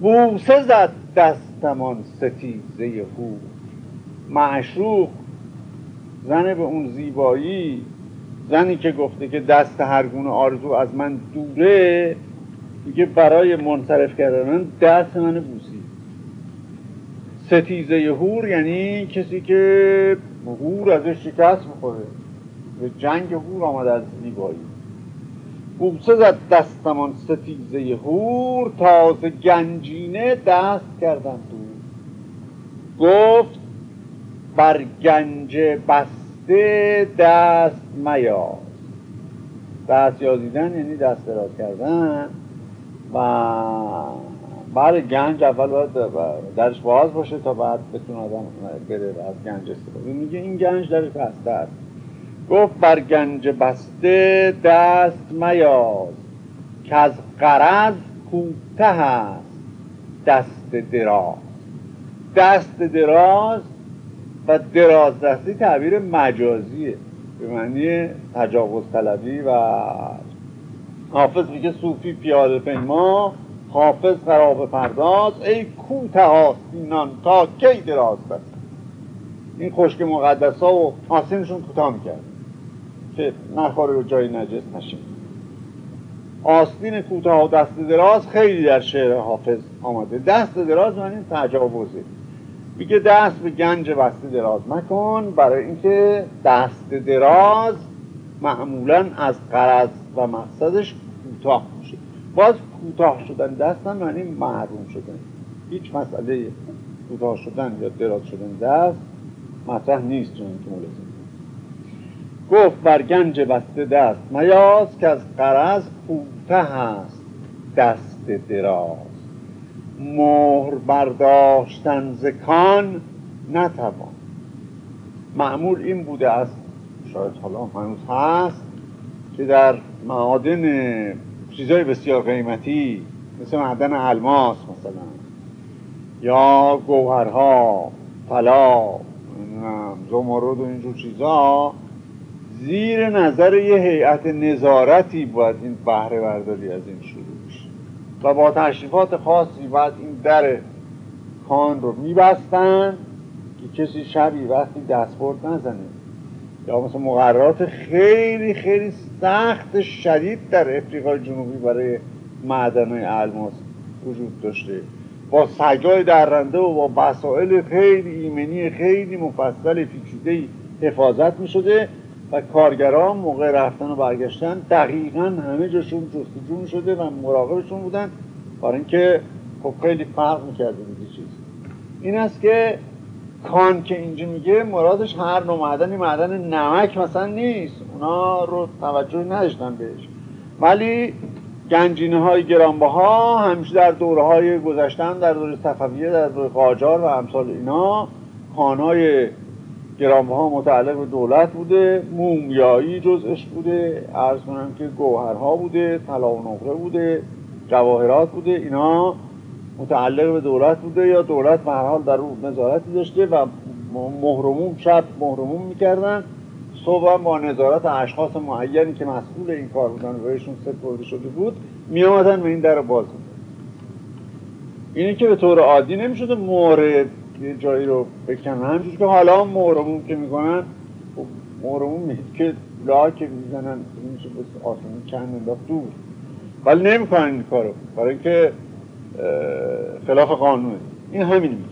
بوسه زد دستمان ستیزه هور معشوق زن به اون زیبایی زنی که گفته که دست هر گونه آرزو از من دوره دیگه برای منصرف کردن دست من بوسی. ستیزه هور یعنی کسی که هور ازش شکست می‌خوره. به جنگ هور آمده از زیبایی. بوسه زد دستمان ستیزه هور تازه گنجینه دست کردن دور. گفت بر گنج بسته دست میاز دست یازیدن یعنی دست دراز کردن. و بعد گنج اول باید درش باز باشه تا بعد بتونه آدم بره از گنج استفاده. میگه این گنج درش بسته است گفت بر گنج بسته دست میاز که از قرض کوته هست دست دراز. دست دراز و دراز دستی تعبیر مجازیه به معنی تجاوز طلبی و حافظ میگه صوفی پیاده پیما حافظ خراب پرداز ای کوته آستینان تا کی دراز بست؟ این خشک مقدس ها و آسینشون کوتاه می‌کرد. که نخوره رو جای نجس نشه آستین کوتاه و دست دراز خیلی در شعر حافظ آمده. دست دراز معنی تجاوزه. میگه دست به گنج بسته دراز مکن برای اینکه دست دراز معمولا از قرض و مقصدش کوتاه میشه باز کوتاه شدن دست هم معنی محروم شدن. هیچ مسئله کوتاه شدن یا دراز شدن دست مطرح نیست چون که ملزم. گفت بر گنج بسته دست میاز که از قرض کوته هست دست دراز. مهر برداشتن زکان نتوان. معمول این بوده است شاید حالا هنوز هست که در معادن چیزای بسیار قیمتی مثل معدن الماس مثلا یا گوهرها طلا زمرد و اینجور چیزا زیر نظر یه هیئت نظارتی باید این بهره برداری از این شروع بشه. و با تشریفات خاصی باید این در کان رو میبستن که کسی شبی وقتی دستبرد نزنه. یا مثل مقررات خیلی خیلی سخت شدید در افریقای جنوبی برای معدن الماس وجود داشته. با سگای درنده و با وسایل خیلی ایمنی خیلی مفصل پیچیده حفاظت می شده و کارگران موقع رفتن و برگشتن دقیقا همه جاشون جستجو شده و مراقبشون بودن برای اینکه خب خیلی فرق می‌کرده بود چیز. این است که کان که اینجا میگه مرادش هر نوع معدنی معدن نمک مثلا نیست. اونا رو توجه نداشتن بهش. ولی گنجینه های گرانبها همیشه در دوره های گذشتن در دوره صفویه در دوره قاجار و امثال اینا خانهای گرانبها متعلق به دولت بوده مومیایی جزش بوده عرض کنم که گوهرها بوده طلا و نقره بوده جواهرات بوده اینا متعلق به دولت بوده یا دولت به هر حال در اون نظارتی داشته و مهرموم شب مهرموم می‌کردن صبح با نظارت اشخاص معینی که مسئول این کار بودن و بهشون سپرده شده بود می آمدن و این در باز اینی که به طور عادی نمی‌شده مهر یه جایی رو بکنن همچون که حالا مهرموم که می‌کنن خب مهرموم نیست که لا که می‌زنن میشه به آسمون چند انداخت دور. ولی نمی‌کنن این کارو برای اینکه خلاف قانونه این همین میگه.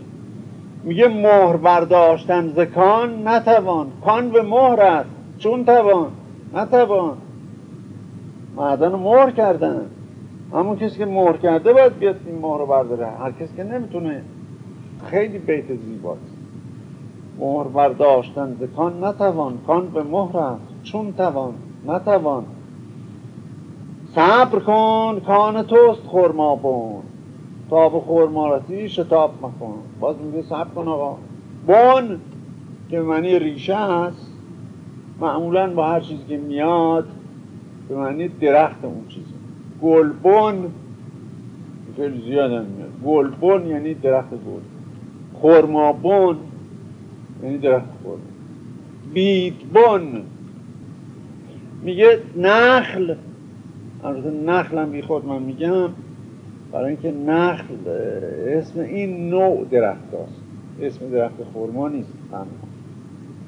میگه مهر برداشتن زکان نتوان. کان به مهر است چون توان. نتوان. معدن مهر کردن. همون کسی که مهر کرده باید بیاد این مهر رو برداره. هر کسی که نمی‌تونه خیلی بیت زیباست. مهر برداشتن زکان نتوان کان به مهر است. چون توان نتوان. صبر کن کان توست خورما بون تا به خورمارسی شتاب مکن. باز میگه صبر کن آقا. بون که معنی ریشه هست معمولا با هر چیزی که میاد به معنی درخت اون چیزی گلبون خیلی زیاد هم میاد. گلبون یعنی درخت گل. خورمابون یعنی درخت خورما بیدبون میگه نخل. البته نخل هم بی خود من میگم. برای اینکه نخل اسم این نوع درخت هست. اسم درخت خورما نیست.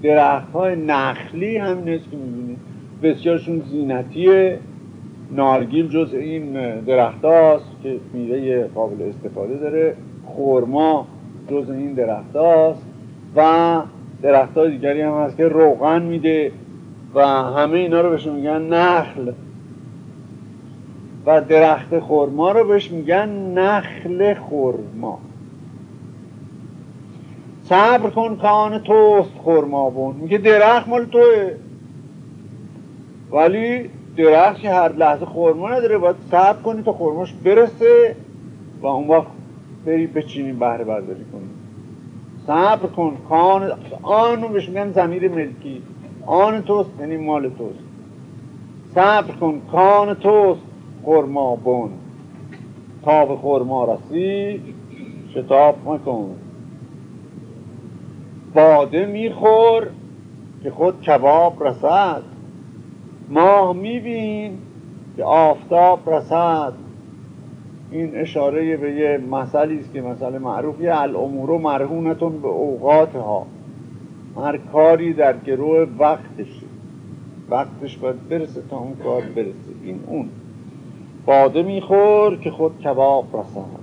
درخت های نخلی همین است که می‌بینید بسیارشون زینتیه. نارگیل جز این درخت هاست که میوه قابل استفاده داره. خورما جز این درخت هاست و درخت های دیگری هم هست که روغن میده و همه اینا رو بهشون میگن نخل. و درخت خورما رو بهش میگن نخل خورما صبر کن کان توست خورما بون. میگه درخت مال توه. ولی درخت که هر لحظه خورما نداره باید صبر کنی تا خورماش برسه و اون وقت بری بچینی بهره برداری کنی. صبر کن. کان آنو بهش میگن زمیر ملکی. آن توست یعنی مال توست. صبر کن. کان توست. خورما بون تا به خورما رسی شتاب مکن. باده میخور که خود کباب رسد. ماه میبین که آفتاب رسد. این اشاره به یه مسئله است که مسئله معروفی الامور مرهونتون به اوقاتها. هر کاری در گروه وقتش. وقتش باید برسه تا اون کار برسه. این اون. باده میخور که خود کباب رسد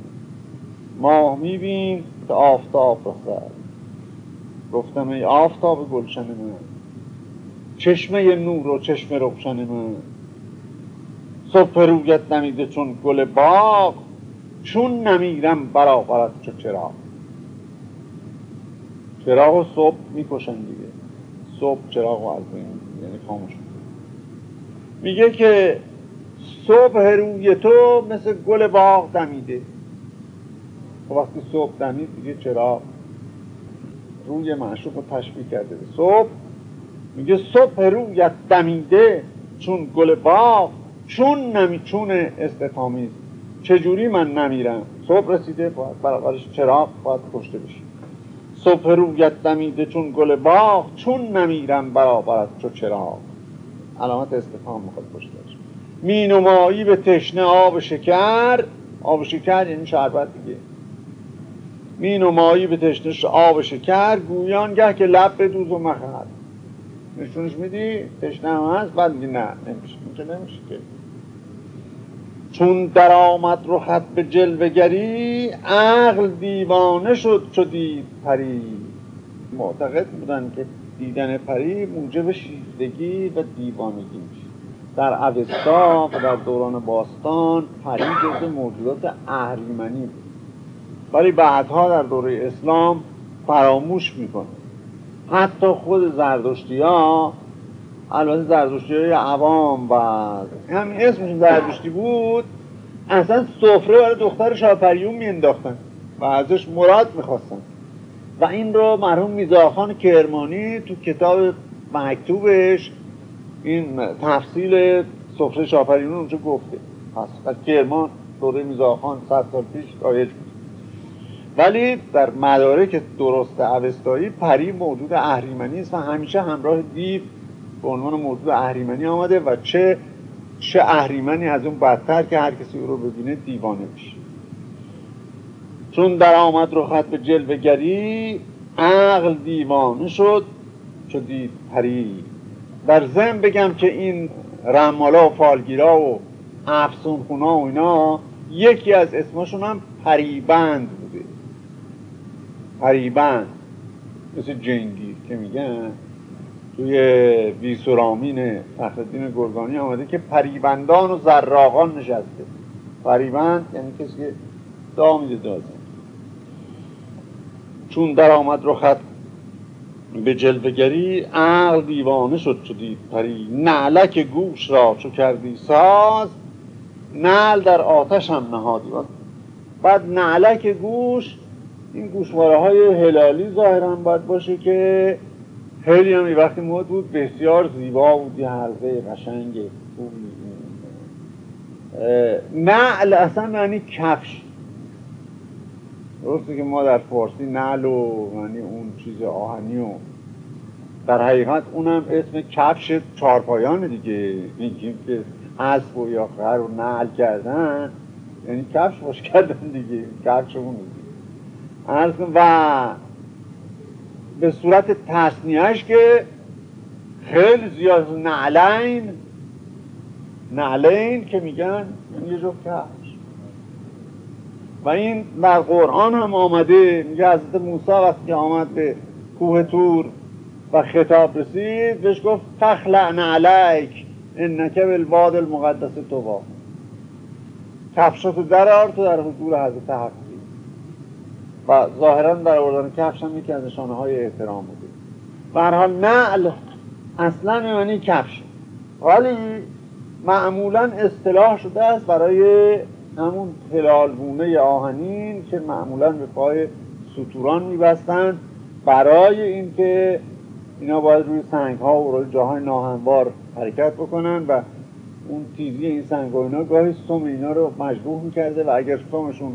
ماه میبین که آفتاب رسد گفتم ای آفتاب گلشن من. چشمه نور و چشم روشن من. صبح رویت نمیده چون گل باغ چون نمیرم برابرت چو چراغ. چراغ و صبح می‌کشن دیگه. صبح چراغ و از یعنی خاموش میگه که صبح روی تو مثل گل باغ دمیده. و وقتی صبح دمید دیگه چراغ روی معشوق رو تشبیه کرده. صبح میگه صبح رویت دمیده چون گل باغ. چون نمی چون استفامیز چجوری من نمیرم؟ صبح رسیده باید برابرش چراغ باید کشته بشه صبح رویت دمیده چون گل باغ چون نمیرم برابرت چو چراغ. علامت استفام می‌خواد پشت می نمایی به تشنه آب شکر. آب شکر یعنی شربت دیگه. می نمایی به تشنش آب شکر گویان گه که لب دوز و مخر. نشونش میدی؟ تشنه هم هست بعد نه نمیشه. میگه نمیشه که. چون در آمد رو خط به جلوگری عقل دیوانه شد چو دید پری. معتقد بودن که دیدن پری موجب شیفتگی و دیوانگی میشه. در اوستا و در دوران باستان پری جز موجودات اهریمنی بود. ولی بعدها در دوره اسلام فراموش می‌کنه. حتی خود زردشتی ها البته زردشتی های عوام و همین اسمش زردشتی بود اصلا سفره برای دختر شاپریون میانداختن و ازش مراد می‌خواستن. و این رو مرحوم میزاخان کرمانی تو کتاب مکتوبش این تفصیل سفره شاپریون اونجا گفته. پس کرمان دوره میزاخان صد سال پیش رایج بود ولی در مدارک درست اوستایی پری موجود اهریمنی است و همیشه همراه دیو به عنوان موجود اهریمنی آمده و چه چه اهریمنی از اون بدتر که هر کسی او رو ببینه دیوانه میشه چون در آمد رو خط به جلوگری عقل دیوانه شد چو دید پری در زن بگم که این رمالا و فالگیرا و افسون خونا و اینا یکی از اسمشون هم پریبند پریبند. مثل جنگی که میگن. توی ویسورامین فخردین گرگانی آمده که پریبندان و زراغان نشسته. پریبند یعنی کسی که دامیده دازه. چون در آمد رو خط به جلوگری عقل دیوانه شد چو دید. پری نعلک گوش را چو کردی ساز نعل در آتش هم نهادی. بعد نعلک گوش این گوشواره های هلالی ظاهرا باید باشه که خیلی هم وقتی مود بود بسیار زیبا بود یه حلقه قشنگ خوبی نعل اصلا معنی کفش. درسته که ما در فارسی نعل و معنی اون چیز آهنی و در حقیقت اونم اسم کفش چارپایان دیگه. میگیم که اسب و یا خر و نعل کردن یعنی کفش باش کردن دیگه. کفشمون دیگه و به صورت تصنیهش که خیلی زیاد نعلین نعلین که میگن یه جو کفش. و این در قرآن هم آمده میگه حضرت موسی وقتی آمد به کوه تور و خطاب رسید بهش گفت تخلعن علیک انک بالباد المقدس تو کفشاتو درار تو در حضور حضرت حقی و ظاهرا در آوردن کفش هم یکی از نشانه های احترام بوده. برها نعل اصلا معنی کفش. ولی معمولا اصطلاح شده است برای همون تلالگونه آهنین که معمولا به پای سطوران میبستن برای اینکه اینا باید روی سنگ ها و روی جاهای ناهموار حرکت بکنن و اون تیزی این سنگ ها اینا گاهی سم اینا رو مجبور می‌کرده و اگر سمشون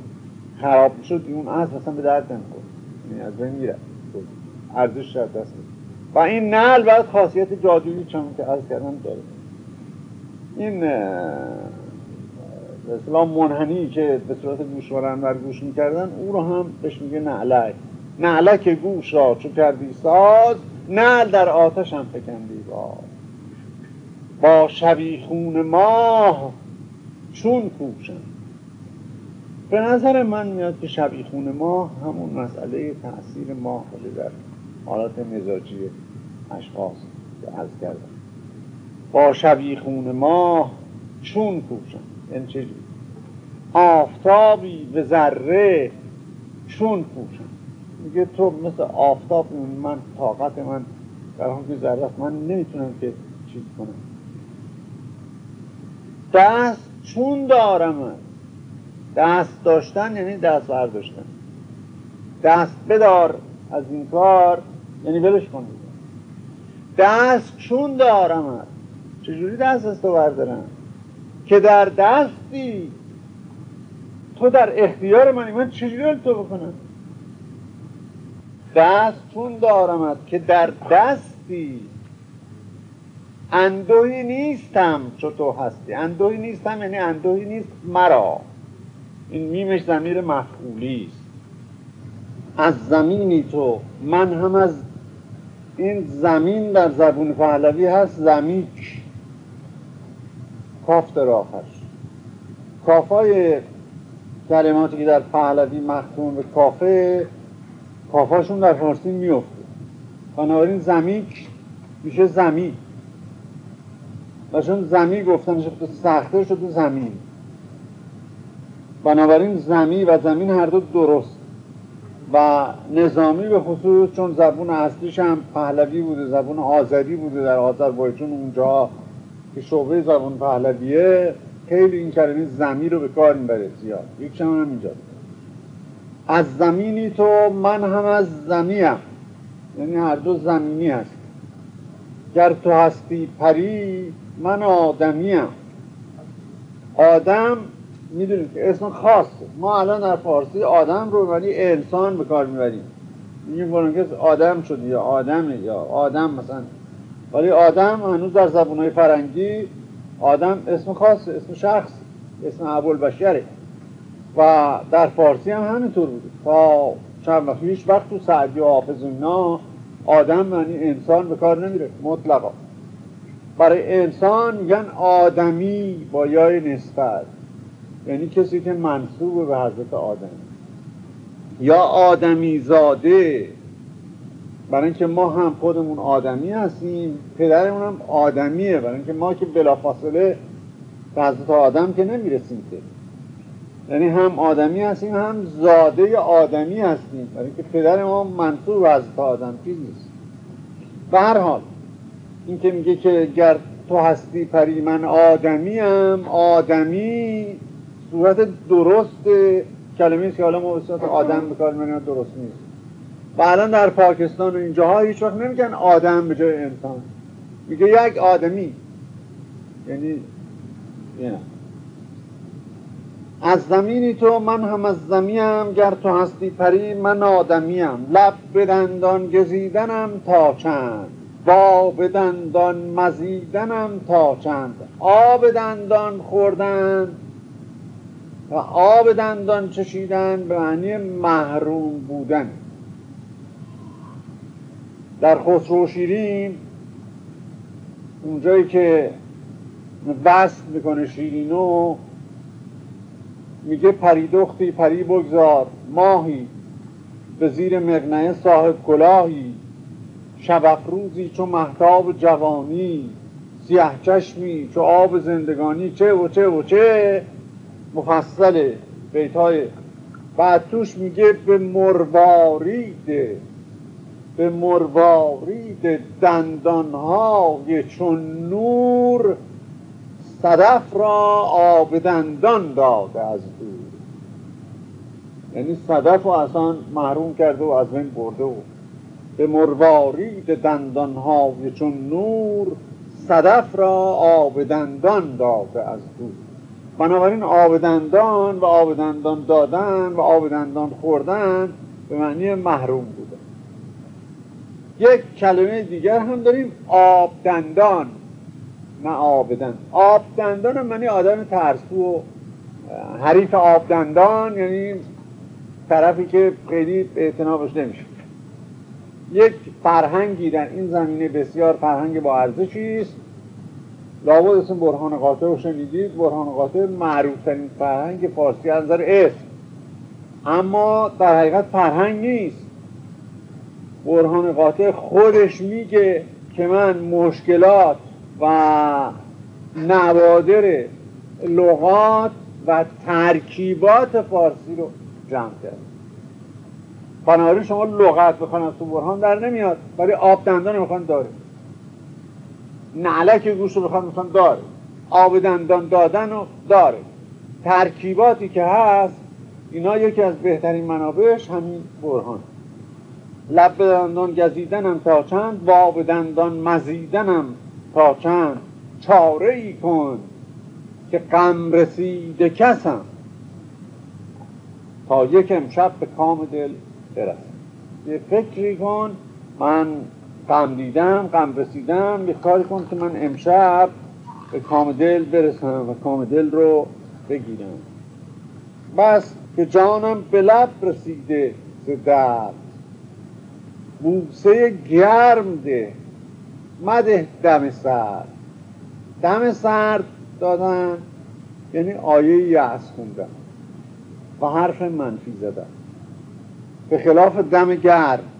خراب شد اون از مثلا به درد نمی‌خورد. یعنی از بین میره ارزش شد دست و این نل باید خاصیت جادویی چون که از کردن داره. این اسلام منحنی که به صورت گوشوارن گوش می‌کردن او رو هم بهش میگه نعلک. نعلک گوش را چو کردی ساز نعل در آتش هم فکندی با با شبیخون ماه چون کوشن به نظر من میاد که شبیخون ماه همون مسئله تاثیر ماه بوده در حالات مزاجی اشخاص از کردم. با شبیخون ماه چون کوشن؟ یعنی چجوری آفتابی به ذره چون کوشن؟ میگه تو مثل آفتاب من طاقت من در که ذره من نمی‌تونم که چیز کنم. دست چون دارم. دست داشتن یعنی دست برداشتن. دست بدار از این کار یعنی ولش کن. دست چون دارم. چجوری دست از تو بردارم؟ که در دستی تو در اختیار منی. من چجوری تو بکنم؟ دست چون دارمت که در دستی اندوهی نیستم چو تو هستی. اندوهی نیستم یعنی اندوهی نیست مرا. این میمش زمیر مفعولی است. از زمینی تو من هم از این زمین در زبون پهلوی هست زمیک کاف در آخرش کافای کلماتی که در پهلوی مختوم به کافه کافاشون در فارسی میفته. بنابراین زمیک میشه زمین. و چون زمین گفتن شد سخته شد زمین. بنابراین زمین و زمین هر دو درست. و نظامی به خصوص چون زبون اصلیش هم پهلوی بوده زبون آذری بوده در آذربایجان اونجا که شعبه زبون پهلویه خیلی این کلمه زمین رو به کار می‌بره زیاد. یک هم اینجا از زمینی تو من هم از زمیم یعنی هر دو زمینی هست. گر تو هستی پری من آدمیم. آدم می‌دونیم که اسم خاصه. ما الان در فارسی آدم رو ولی انسان به کار می‌بریم. میگیم کس آدم شد یا آدمه یا آدم مثلا. ولی آدم هنوز در زبانهای فرنگی آدم اسم خاصه اسم شخص اسم عبول بشره و در فارسی هم همینطور بوده. تا چند وقت هیچ وقت تو سعدی و حافظ اینا آدم یعنی انسان به کار نمیره مطلقا. برای انسان میگن آدمی با یای نسبت. یعنی کسی که منصوب به حضرت آدم. یا آدمی زاده. برای اینکه ما هم خودمون آدمی هستیم پدرمون هم آدمیه. برای اینکه ما که بلافاصله به حضرت آدم که نمی‌رسیم که. یعنی هم آدمی هستیم هم زاده آدمی هستیم. برای اینکه پدر ما منصوب از آدم چیز نیست. به هر حال این که میگه که گر تو هستی پری من آدمیم آدمی صورت درست کلمه که حالا ما آدم به کار درست نیست. و الان در پاکستان و اینجاها هیچ وقت نمیگن آدم به جای انسان. میگه یک آدمی. یعنی یعنی از زمینی تو من هم از زمیم گر تو هستی پری من آدمیم. لب به دندان گزیدنم تا چند. با به دندان مزیدنم تا چند. آب دندان خوردن و آب دندان چشیدن به معنی محروم بودن. در خسرو شیرین اونجایی که وصل می‌کنه شیرینو میگه پریدختی پری بگذار ماهی به زیر مقنعه صاحب کلاهی شب افروزی چو محتاب جوانی سیه چشمی چو آب زندگانی چه و چه و چه مفصله بیت های بعد توش میگه به مروارید به مروارید دندانهای چون نور صدف را آب دندان داده از دور. یعنی صدف رو اصلا محروم کرده و از بین برده و به مروارید دندانهای چون نور صدف را آب دندان داده از دور. بنابراین آب دندان و آب دندان دادن و آب دندان خوردن به معنی محروم بودن یک کلمه دیگر هم داریم آب دندان نه آب دندان آب هم معنی آدم ترسو و حریف آب دندان یعنی طرفی که خیلی اعتنابش نمیشه. یک فرهنگی در این زمینه بسیار فرهنگ با ارزشی است. لابد اسم برهان قاطع رو شنیدید. برهان قاطع معروفترین فرهنگ فارسی از نظر اسم. اما در حقیقت فرهنگ نیست. برهان قاطع خودش میگه که من مشکلات و نوادر لغات و ترکیبات فارسی رو جمع کرد بنابراین شما لغت بخوان از تو برهان در نمیاد. ولی آب دندان می‌خوان داره نعلک گوش رو می‌خوان داره. آب دندان دادن رو داره. ترکیباتی که هست اینا یکی از بهترین منابعش همین برهان. لب دندان گزیدنم تا چند و آب دندان مزیدنم تا چند. چاره ای کن که غم رسیده کسم تا یک امشب به کام دل برسم یه فکری کن من غم دیدم غم رسیدم. یه کاری کن که من امشب به کام دل برسم و کام دل رو بگیرم. بس که جانم به لب رسیده ز درد. بوسه گرم ده. مده دم سرد. دم سرد دادن یعنی آیه یعص خوندن و حرف منفی زدن به خلاف دم گرم.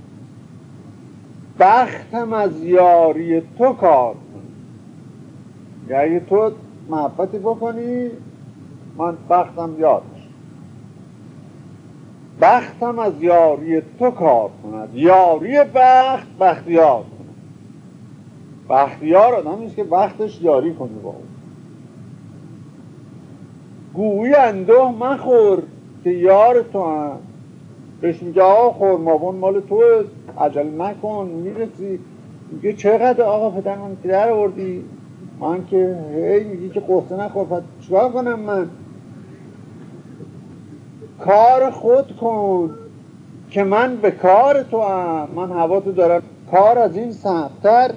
بختم از یاری تو کار یعنی تو محبتی بکنی من بختم یاد بختم از یاری تو کار کند. یاری بخت بختیار کند. بختیار آدم نیست که بختش یاری کنه با اون. گویی اندوه مخور که یار تو هم. بهش میگه آقا خورمابون مال تو عجل نکن می‌رسی. میگه چقدر آقا پدر من در آوردی؟ من که هی میگی که قصه نخور چیکار کنم من؟ کار خود کن که من به کار تو هم من هوا تو دارم. کار از این سختتر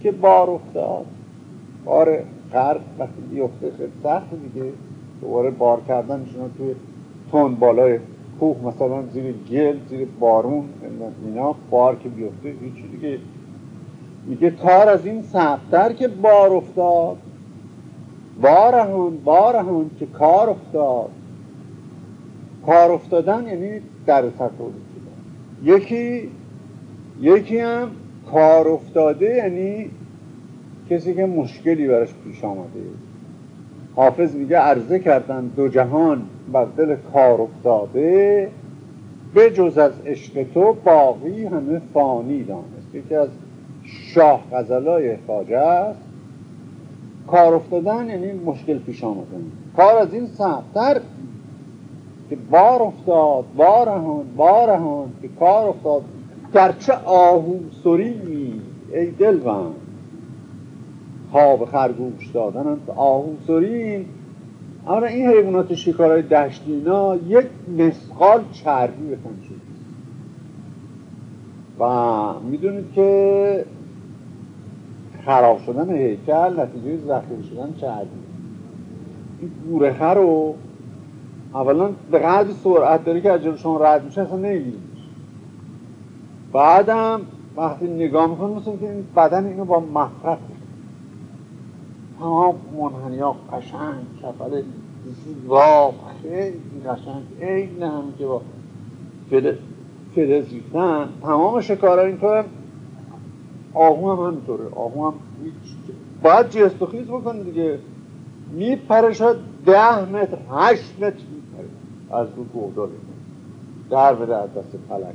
که بار افتاد. بار قرد وقتی بیفته خیلی سخت دیگه. دوباره بار کردنشون توی تون بالای کوه مثلا زیر گل زیر بارون اینا بار که بیفته هیچ دیگه. میگه کار از این سختتر که بار افتاد. بارهون بارهون که کار افتاد. کار افتادن یعنی در تطور یکی یکی هم کار افتاده یعنی کسی که مشکلی براش پیش آمده. حافظ میگه عرضه کردن دو جهان بر دل کار افتاده به جز از عشق تو باقی همه فانی دانست. یکی از شاه غزلای خاجه است. کار افتادن یعنی مشکل پیش آمدن. کار از این سختتر که بار افتاد بارهان بارهان که کار افتاد. گرچه آهو سری ای دلوان خواب خرگوش دادن آهو سرین اما این حیوانات شکارهای دشتی اینا یک مسقال چربی بکن شد و می‌دونید که خراب شدن هیکل نتیجه ذخیره شدن چربی. این گورخه رو اولا به قدر سرعت داره که از شما رد میشه اصلا نمیبینیش بعدم وقتی نگاه می‌کنه مثل که بدن اینو با مفرد تمام منحنیا قشنگ کفل زیبا خیلی قشنگ. این هم که با فلز ریختن. تمام اینطور آهو هم همینطوره. آهو هم باید جست و خیز بکنه دیگه. میپره شد ده متر هشت متر میپره. از رو گودال در به در دست پلنگ.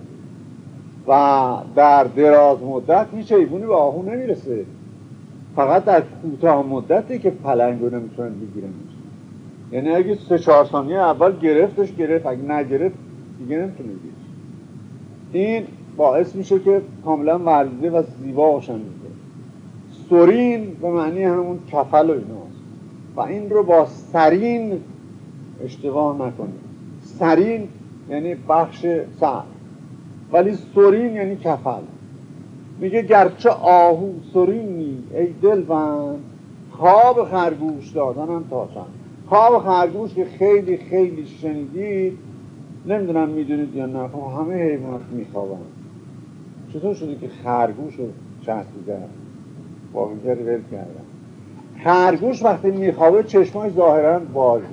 و در دراز مدت هیچ ایبونی به آهو نمی‌رسه. فقط در کوتاه مدتی که پلنگ رو نمی‌تونن بگیرن. یعنی اگه سه چهار ثانیه اول گرفتش گرفت. اگه نگرفت دیگه نمی‌تونه بگیرش این باعث میشه که کاملا ورزیده و زیبا باشن سورین به معنی همون کفل و ایناست و این رو با سرین اشتباه نکنید سرین یعنی بخش سر. ولی سورین یعنی کفل. میگه گرچه آهو سورینی ای دلبند خواب خرگوش دادنم تا چند خواب خرگوش که خیلی خیلی شنیدید نمی‌دونم می‌دونید یا نه خب همه حیوانات میخوابن. چطور شده که خرگوش رو چسبیده با ول کردن خرگوش وقتی میخوابه چشمای ظاهرا بازی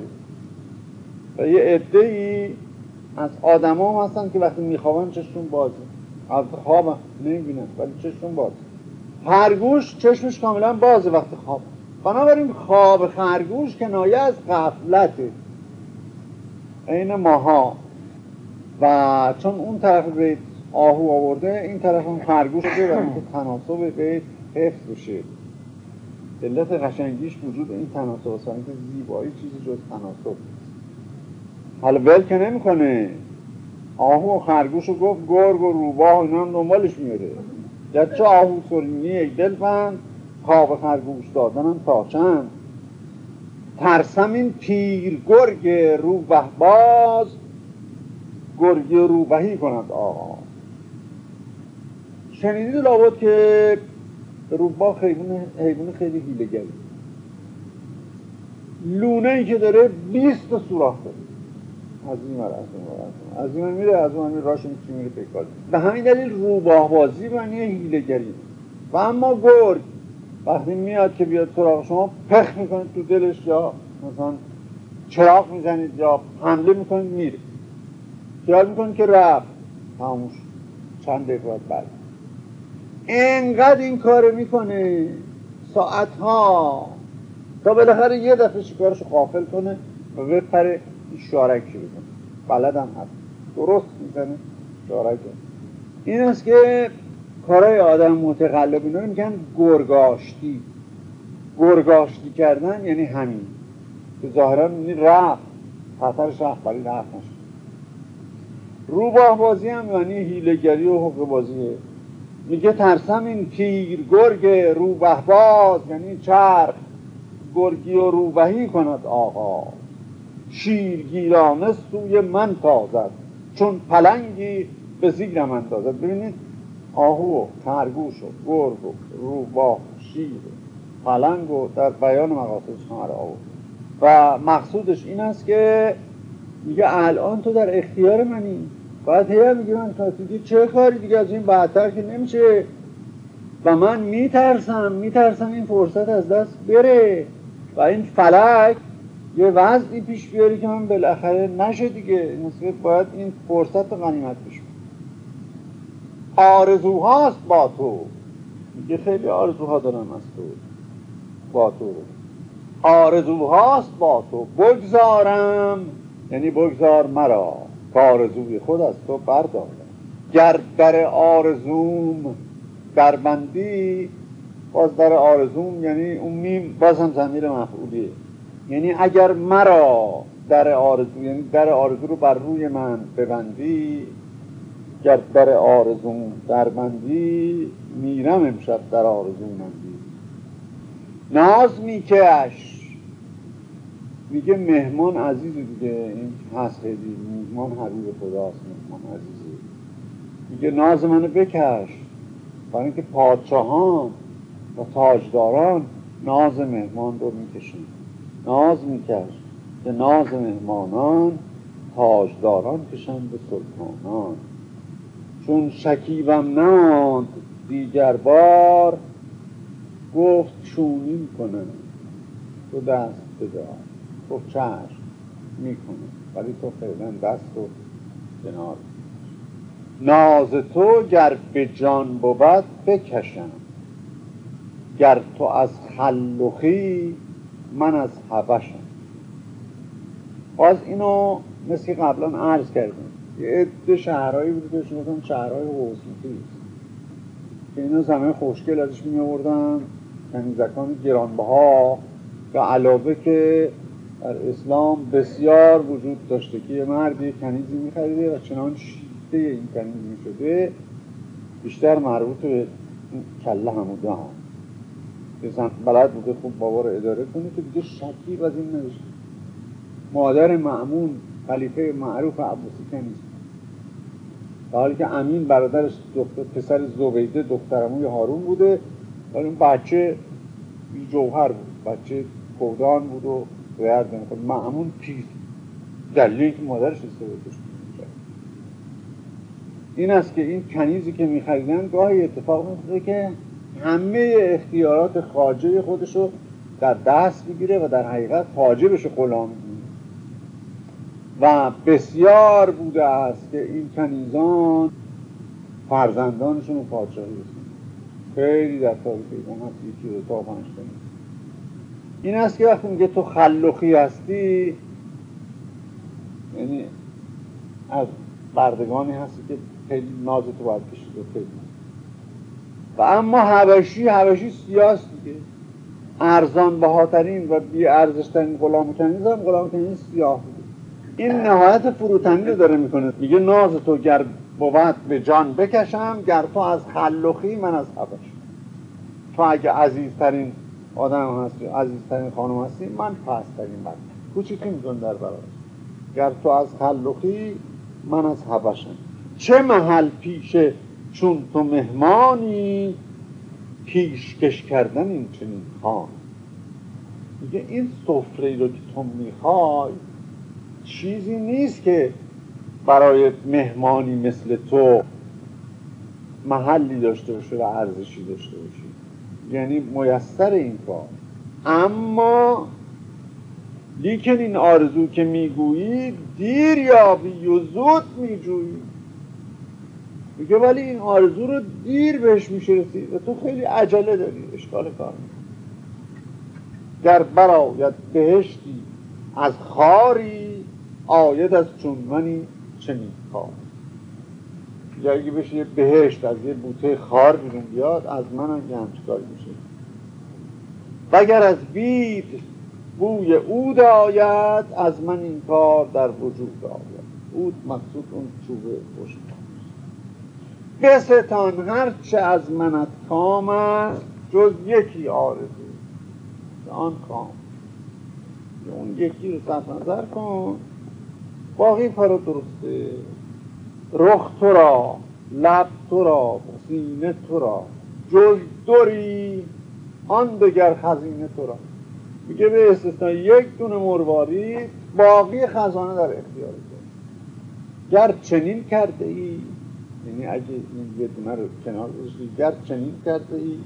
و یه عده ای از آدما هم هستن که وقتی میخوابن چشمون بازی از خواب نمی‌بینن ولی چشمون بازی خرگوش چشمش کاملا بازه وقتی خواب. بنابراین خواب خرگوش کنایه از غفلته عین ماها. و چون اون طرف بیت آهو آورده این طرف هم خرگوش شده و که تناسب بیت حفظ بشه. علت قشنگیش وجود این تناسب است. که زیبایی چیزی جز تناسب. حالا ول که نمی‌کنه. آهو و خرگوش رو گفت گرگ و روباه اینا هم دنبالش میاره چه آهو سرینی یک دل بند خواب خرگوش دادنم تا چند؟ ترسم این پیر گرگ روبه باز گرگی روبهی کند آقا شنیدید لابد که روبا حیوان خیلی هیلگری لونه ای که داره 20 تا سوراخ داره. از این ور از این از این میره از اون میره راش میره پیکار به همین دلیل روباه بازی معنی هیلگری و اما گرگ وقتی میاد که بیاد سراغ شما پخ می‌کنید تو دلش یا مثلا چراغ می‌زنید یا حمله می‌کنید میره. خیال می‌کنید که رفت. تموش چند دقیقه بعد انقدر این کار می‌کنه ساعت ها تا بالاخره یه دفعه شکارش قافل کنه و بپره شارک شروع کنه بلدم هست. درست می‌زنه. شارک این است که کارهای آدم متقلب اینا میگن گرگاشتی. گرگاشتی کردن یعنی همین. که ظاهرا رفت. خطرش رفت ولی رفت نشد. روباه بازی هم یعنی هیلگری و حق بازیه میگه ترسم این پیر گرگ روبه باز یعنی چرخ گرگی و روبهی کند آقا. شیرگیرانه سوی من تازد چون پلنگی به زیرم اندازد. ببینید آهو و خرگوش و گرگ و روباه شیر پلنگ و در بیان مقاصدش همه آورد و مقصودش این است که میگه الان تو در اختیار منی. باید هی میگه من دیگه چه کاری دیگه از این بعدتر که نمیشه؟ و من میترسم میترسم این فرصت از دست بره. و این فلک یه وضعی پیش بیاری که من بالاخره نشه دیگه. نسبت باید این فرصت غنیمت بشه. آرزوهاست با تو. میگه خیلی آرزوها دارم از تو. با تو. آرزوهاست با تو. بگذارم. یعنی بگذار مرا. آرزوی خود از تو بردارم. گر در آرزوم دربندی باز در آرزوم یعنی اون میم باز هم زمیر مفعولیه. یعنی اگر مرا در آرزو یعنی در آرزو رو بر روی من ببندی گر در آرزوم دربندی میرم امشب در آرزو مندی. ناز میکش. میگه مهمان عزیز دیگه این هست خیلی. مهمان حبیب خداست مهمان عزیزی میگه ناز منو بکش. برای اینکه پادشاهان و تاجداران ناز مهمان رو می‌کشن. ناز میکش که ناز مهمانان تاجداران کشند به سلطانان. چون شکیبم نماند دیگر بار گفت چونین کنن تو دست بدار گفت چشم می‌کنه. ولی تو فعلا دست رو کنار ناز تو گر به جان بود بکشم. گر تو از خلوخی من از حبشم. باز اینو مثل قبلا عرض کردیم یه عده شهرهایی بود که شما شهرهای حوصیتی که اینو زمین خوشگل ازش می آوردن. کنیزکان گرانبها. و علاوه که در اسلام بسیار وجود داشته که یه مردی کنیزی می خریده و چنان شیفته این کنیز می شده بیشتر مربوط به کله هموده هم بلد بوده خوب بابا رو اداره کنه که دیگه شکی از این مادر معمون خلیفه معروف عباسی کنیز حالی که امین برادرش دختر پسر زبیده دخترموی هارون بوده. ولی اون بچه بی جوهر بود. بچه کودان بود و باید خب معمون پیر. دلیلی که مادرش استفاده این است که این کنیزی که میخریدن گاهی اتفاق میفته که همه اختیارات خاجه خودشو در دست می‌گیره و در حقیقت خاجه بشه غلام و بسیار بوده است که این کنیزان فرزندانشون رو پادشاهی خیلی در تاریخ ایران هست یکی دو تا پنج این است که وقتی میگه تو خلوخی هستی یعنی از بردگانی هستی که خیلی ناز تو باید کشید و خیلی. و اما هوشی هوشی سیاست دیگه. ارزان بهاترین و بی ارزشترین غلام کنیز هم غلام کنیز سیاه این نهایت فروتنی رو داره می‌کنه. میگه ناز تو گر بود به جان بکشم گر تو از خلوخی من از حبش. تو اگه عزیزترین آدم هستی عزیزترین خانم هستی من پسترین من. کوچیکی میکن در برای گر تو از خلوخی من از حبشم. چه محل پیشه چون تو مهمانی پیشکش کردن این چنین خان. میگه این سفره رو که تو می‌خوای چیزی نیست که برای مهمانی مثل تو محلی داشته باشه و ارزشی داشته باشه. یعنی میسر این کار. اما لیکن این آرزو که می‌گویی دیر یابی و زود میجویی. میگه ولی این آرزو رو دیر بهش میشرسی و تو خیلی عجله داری اشکال کار گر براید بهشتی از خاری آید از چونمنی چنین کار. یا اگه بشه یه بهشت از یه بوته خار بیرون بیاد از من هم یه کاری میشه. وگر از بید بوی اود آید از من این کار در وجود آید. اود مقصود اون چوبه خوش بستان هرچه از منت کام است جز یکی آرزو. آن کام. اون یکی رو صرف نظر کن. باقی کارو درسته. رخ تو را لب تو را سینه تو را. جز دوری آن دگر خزینه تو را. میگه به استثنای یک دونه مرواری باقی خزانه در اختیار تو. گر چنین کرده ای یعنی اگه این یه دونه رو کنار بزشتی گر چنین کرده ای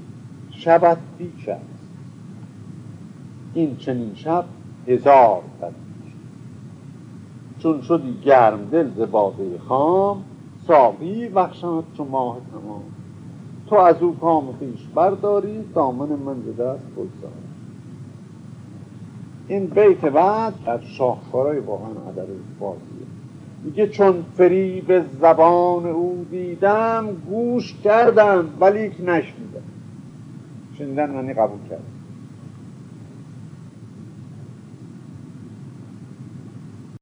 شبت بیش است. این چنین شب هزار بد چون شدی گرم دل ز باده خام ساقی بخشمت چون ماه تمام. تو از او کام خیش برداری دامن من ز دست بگذار. این بیت بعد در شاهکارهای واقعا ادب بازیه میگه چون فریب زبان او دیدم گوش کردم ولیک نشنیدم. شنیدن منی قبول کردم